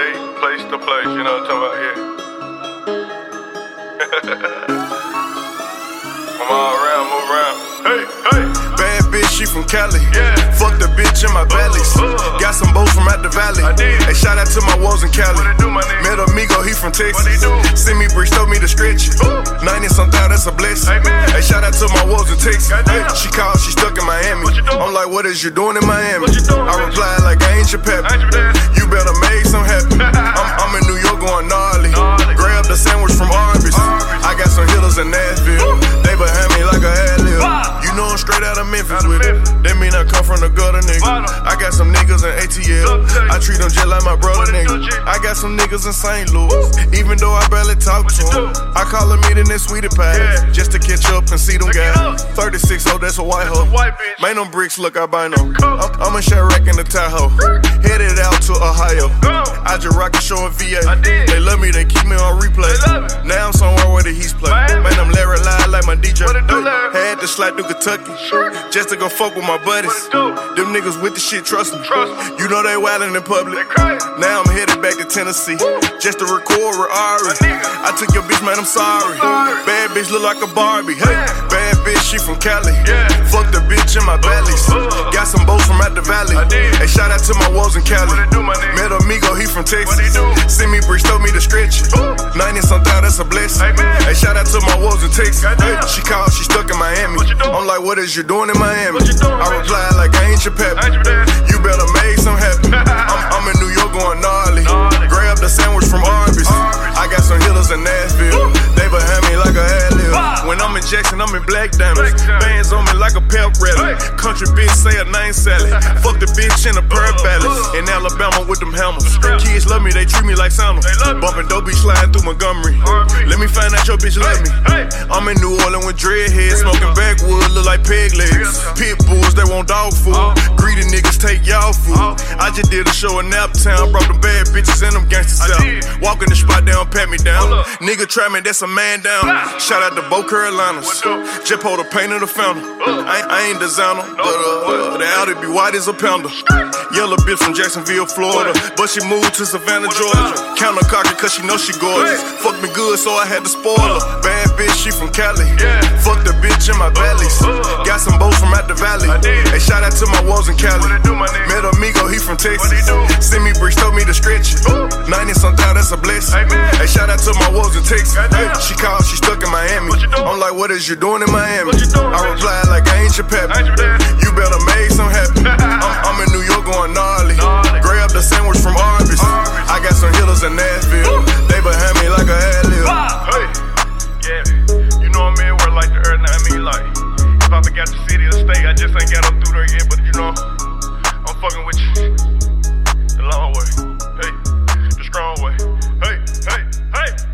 state, place to place, you know what I'm talking about? Yeah. I'm all around, move around. Hey, hey. Bad bitch, she from Cali. Yeah. Fuck the bitch in my valleys. uh. Got some boats from out the valley. I did. Hey, shout out to my walls in Cali. What do, my nigga? Met Amigo, he from Texas. What do? Send me bricks, told me to stretch it. Ooh. 90 something, that's a blessing. Amen. Hey, shout out to my walls in Texas. Hey, she called, she stuck in Miami. What you doing? I'm like, what is you doing in Miami? Doing, I replied like, I ain't your pep. From the gutter, nigga. I got some niggas in ATL. Look, tell you. I treat them just like my brother, What it do, nigga. I got some niggas in St. Louis. Even though I barely talk to them. I call them meeting in sweetie pie. Just to catch up and see them guys. 36, oh, that's a white hoe. a white them bricks look albino. Cool. I'm, I'm a Chirac in the Tahoe. Headed out to Ohio. I just rock a show in VA. They love me, they keep me on replay. They love it. Now I'm somewhere where the Heats play. Man, I'm Larry Live like my DJ. Had to slide through Kentucky. Just to go fuck with my buddies. What it do? Them niggas with the shit, trust me. Trust me. You know they wildin' in public. Now I'm headed back to Tennessee. Just to record with Ari. I took your bitch, man, I'm sorry. sorry. Bad bitch look like a Barbie. Hey, Yeah. bad bitch, she from Cali. Yeah. Fuck the bitch in my valleys. uh. Got some boats from out the valley. Hey, shout out to my walls in Cali. Do? Met Amigo, he from Texas. What he do? Send me bricks, told me to stretch it. Ooh. 90 something, that's a blessing. Amen. Hey, shout out to my walls in Texas. Hey, she called, she stuck in Miami. What you doing? I'm like, what is you doing in Miami? What you doing, I reply replied like, I ain't your pep. I ain't your dad. You better make some happen. I'm, I'm in New York going gnarly. Gnarly. Grab the sandwich from Arby's. Arby's. I got some hitters in Nashville. In Jackson, I'm in Black Diamonds. Bands on me like a pep rally. Country bitch say a name salad. Fuck the bitch in a prayer Uh, ballad. uh. In Alabama with them hammers. Kids love me, they treat me like Santa. They love me. Bumping dope, be sliding through Montgomery. Let me find out your bitch love me. I'm in New Orleans with dreadheads, smoking backwood, look like peg legs. Pit bulls, they want dog food. Greedy niggas take y'all food. I just did a show in Naptown, brought them bad bitches and them gangsters out. Walk in the spot, they don't pat me down. Nigga try me, that's a man down. Shout out to Bo Carolinas. Do? Just pulled the paint of the fountain. Uh. I, ain't- I ain't designer, but uh, What? the Audi be white as a pounder. Yellow bitch from Jacksonville, Florida, but she moved to Savannah, Georgia. Counter cocky cause she know she gorgeous. Fuck me good, so I had to spoil her. Bad bitch, she from Cali. Yeah. Fuck the bitch in my valleys. uh. Got some boats from out the valley. Hey, shout out to my walls in Cali. What it do, my nigga? Met Amigo, he from Texas. Send me bricks, told me to stretch it. Ooh. 90 something, that's a blessing. Hey, shout out to my walls in Texas. Hey, she called, she stuck in Miami. What you doing? I'm like, what is you doing in Miami? What you doing, I replied like, I ain't your pep. just ain't got up through there yet, but you know, I'm fucking with you. The long way, hey, the strong way, hey, hey, hey.